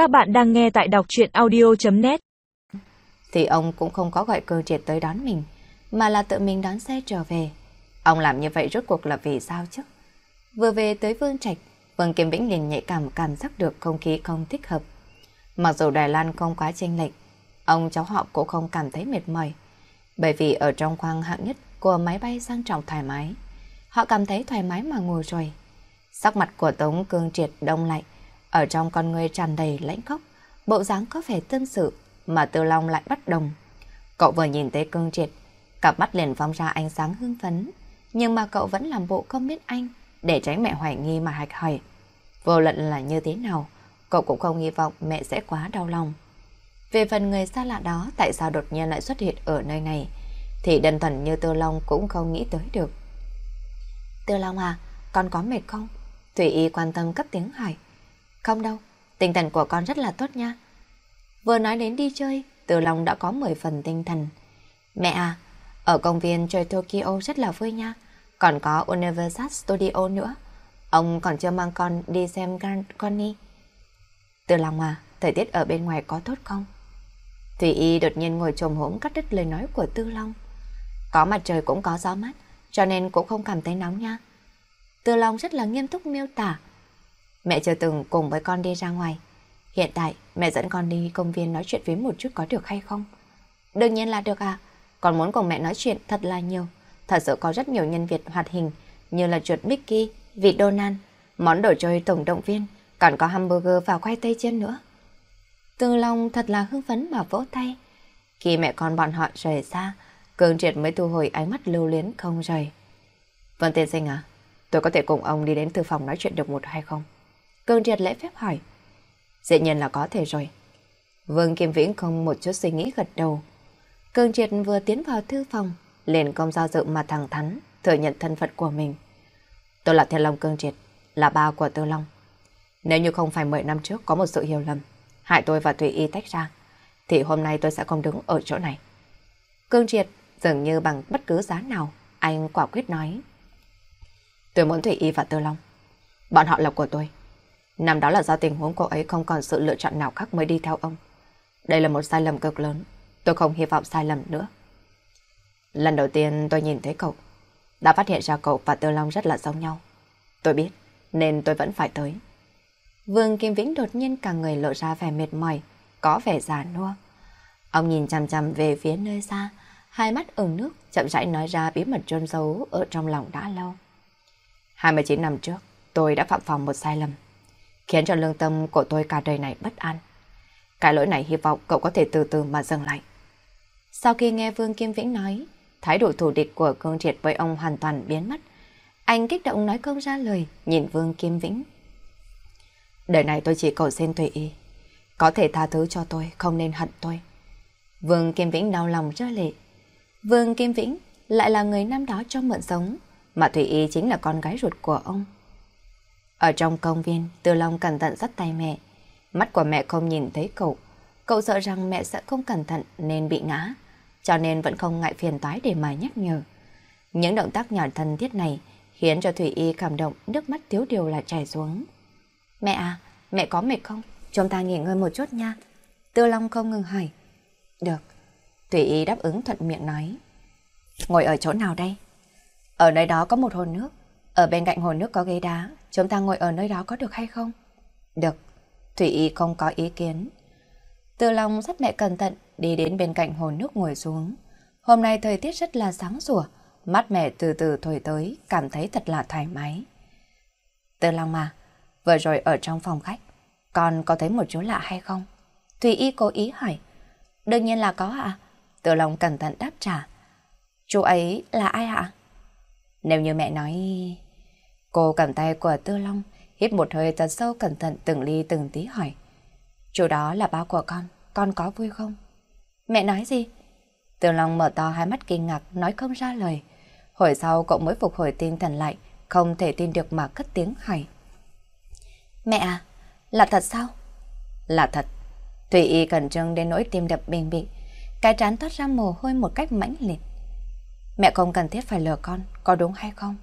Các bạn đang nghe tại đọc chuyện audio.net Thì ông cũng không có gọi cơ triệt tới đón mình, mà là tự mình đón xe trở về. Ông làm như vậy rốt cuộc là vì sao chứ? Vừa về tới Vương Trạch, Vương Kiếm Vĩnh liền nhạy cảm cảm giác được không khí không thích hợp. Mặc dù Đài Loan không quá chênh lệch, ông cháu họ cũng không cảm thấy mệt mỏi. Bởi vì ở trong khoang hạng nhất của máy bay sang trọng thoải mái, họ cảm thấy thoải mái mà ngồi rồi. Sắc mặt của Tống Cương Triệt đông lạnh ở trong con người tràn đầy lãnh khốc, bộ dáng có vẻ tương sự mà Tư Long lại bất đồng. Cậu vừa nhìn thấy Cương Triệt, cặp mắt liền phóng ra ánh sáng hưng phấn, nhưng mà cậu vẫn làm bộ không biết anh, để tránh mẹ hoài nghi mà hạch hỏi. Vô luận là như thế nào, cậu cũng không hy vọng mẹ sẽ quá đau lòng. Về phần người xa lạ đó tại sao đột nhiên lại xuất hiện ở nơi này, thì đơn thuần như Tư Long cũng không nghĩ tới được. Tư Long à, con có mệt không? Thủy Y quan tâm cất tiếng hỏi. Không đâu, tinh thần của con rất là tốt nha. Vừa nói đến đi chơi, Tư Long đã có 10 phần tinh thần. Mẹ à, ở công viên chơi Tokyo rất là vui nha. Còn có Universal Studio nữa. Ông còn chưa mang con đi xem Grand conny Tư Long à, thời tiết ở bên ngoài có tốt không? Thủy Y đột nhiên ngồi trồm hổm cắt đứt lời nói của Tư Long. Có mặt trời cũng có gió mát, cho nên cũng không cảm thấy nóng nha. Tư Long rất là nghiêm túc miêu tả. Mẹ chưa từng cùng với con đi ra ngoài. Hiện tại mẹ dẫn con đi công viên nói chuyện với một chút có được hay không? Đương nhiên là được à. Con muốn cùng mẹ nói chuyện thật là nhiều. Thật sự có rất nhiều nhân vật hoạt hình như là chuột Mickey, vị Donald, món đồ chơi tổng động viên, còn có hamburger và khoai tây chiên nữa. từ lòng thật là hưng phấn mà vỗ tay. Khi mẹ con bọn họ rời xa, Cường Triệt mới thu hồi ánh mắt lưu luyến không rời. vân tiên sinh à, tôi có thể cùng ông đi đến thư phòng nói chuyện được một hay không? Cường Triệt lễ phép hỏi. Dĩ nhiên là có thể rồi. Vương Kim Vĩnh không một chút suy nghĩ gật đầu. Cường Triệt vừa tiến vào thư phòng, liền công giao dự mà thẳng thắn, thừa nhận thân phận của mình. Tôi là Thiên Long Cường Triệt, là ba của Tư Long. Nếu như không phải 10 năm trước có một sự hiểu lầm, hại tôi và Thủy Y tách ra, thì hôm nay tôi sẽ không đứng ở chỗ này. Cương Triệt dường như bằng bất cứ giá nào, anh quả quyết nói. Tôi muốn Thủy Y và Tư Long. Bọn họ là của tôi. Năm đó là do tình huống cô ấy không còn sự lựa chọn nào khác mới đi theo ông. Đây là một sai lầm cực lớn. Tôi không hy vọng sai lầm nữa. Lần đầu tiên tôi nhìn thấy cậu, đã phát hiện ra cậu và Tư Long rất là giống nhau. Tôi biết, nên tôi vẫn phải tới. Vương Kim Vĩnh đột nhiên cả người lộ ra vẻ mệt mỏi, có vẻ già nua. Ông nhìn chằm chằm về phía nơi xa, hai mắt ửng nước, chậm rãi nói ra bí mật trôn giấu ở trong lòng đã lâu. 29 năm trước, tôi đã phạm phòng một sai lầm, khiến cho lương tâm của tôi cả đời này bất an. Cái lỗi này hy vọng cậu có thể từ từ mà dừng lại. Sau khi nghe Vương Kim Vĩnh nói, thái độ thù địch của Cương Triệt với ông hoàn toàn biến mất. Anh kích động nói không ra lời, nhìn Vương Kim Vĩnh. Đời này tôi chỉ cầu xin tùy ý. Có thể tha thứ cho tôi, không nên hận tôi. Vương Kim Vĩnh đau lòng rơi lệ. Vương Kim Vĩnh lại là người năm đó cho mượn sống, mà Thủy Y chính là con gái ruột của ông. Ở trong công viên, Tư Long cẩn thận dắt tay mẹ. Mắt của mẹ không nhìn thấy cậu. Cậu sợ rằng mẹ sẽ không cẩn thận nên bị ngã, cho nên vẫn không ngại phiền toái để mà nhắc nhở. Những động tác nhỏ thân thiết này khiến cho Thủy Y cảm động, nước mắt thiếu điều là chảy xuống. Mẹ à, mẹ có mệt không? Chúng ta nghỉ ngơi một chút nha. Tư Long không ngừng hỏi. Được. Thủy Y đáp ứng thuận miệng nói. Ngồi ở chỗ nào đây? Ở nơi đó có một hồ nước. Ở bên cạnh hồ nước có ghế đá. Chúng ta ngồi ở nơi đó có được hay không? Được. Thủy Y không có ý kiến. Từ Long dắt mẹ cẩn thận đi đến bên cạnh hồ nước ngồi xuống. Hôm nay thời tiết rất là sáng sủa. Mắt mẹ từ từ thổi tới, cảm thấy thật là thoải mái. Từ Long mà, vừa rồi ở trong phòng khách, con có thấy một chú lạ hay không? Thùy Y cố ý hỏi. Đương nhiên là có ạ. Từ Long cẩn thận đáp trả. Chú ấy là ai ạ? Nếu như mẹ nói... Cô cầm tay của Tư Long, hít một hơi thật sâu cẩn thận từng ly từng tí hỏi. Chú đó là bao của con, con có vui không? Mẹ nói gì? Tư Long mở to hai mắt kinh ngạc, nói không ra lời. Hồi sau cậu mới phục hồi tinh thần lại, không thể tin được mà cất tiếng hỏi. Mẹ à, là thật sao? Là thật. Thủy Y cẩn trương đến nỗi tim đập bình bịch, cái trán thoát ra mồ hôi một cách mãnh liệt. Mẹ không cần thiết phải lừa con, có đúng hay không?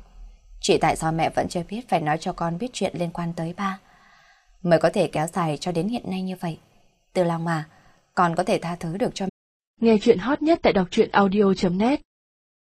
Chỉ tại sao mẹ vẫn chưa biết phải nói cho con biết chuyện liên quan tới ba. mới có thể kéo dài cho đến hiện nay như vậy. Từ lòng mà, con có thể tha thứ được cho Nghe chuyện hot nhất tại đọc truyện audio.net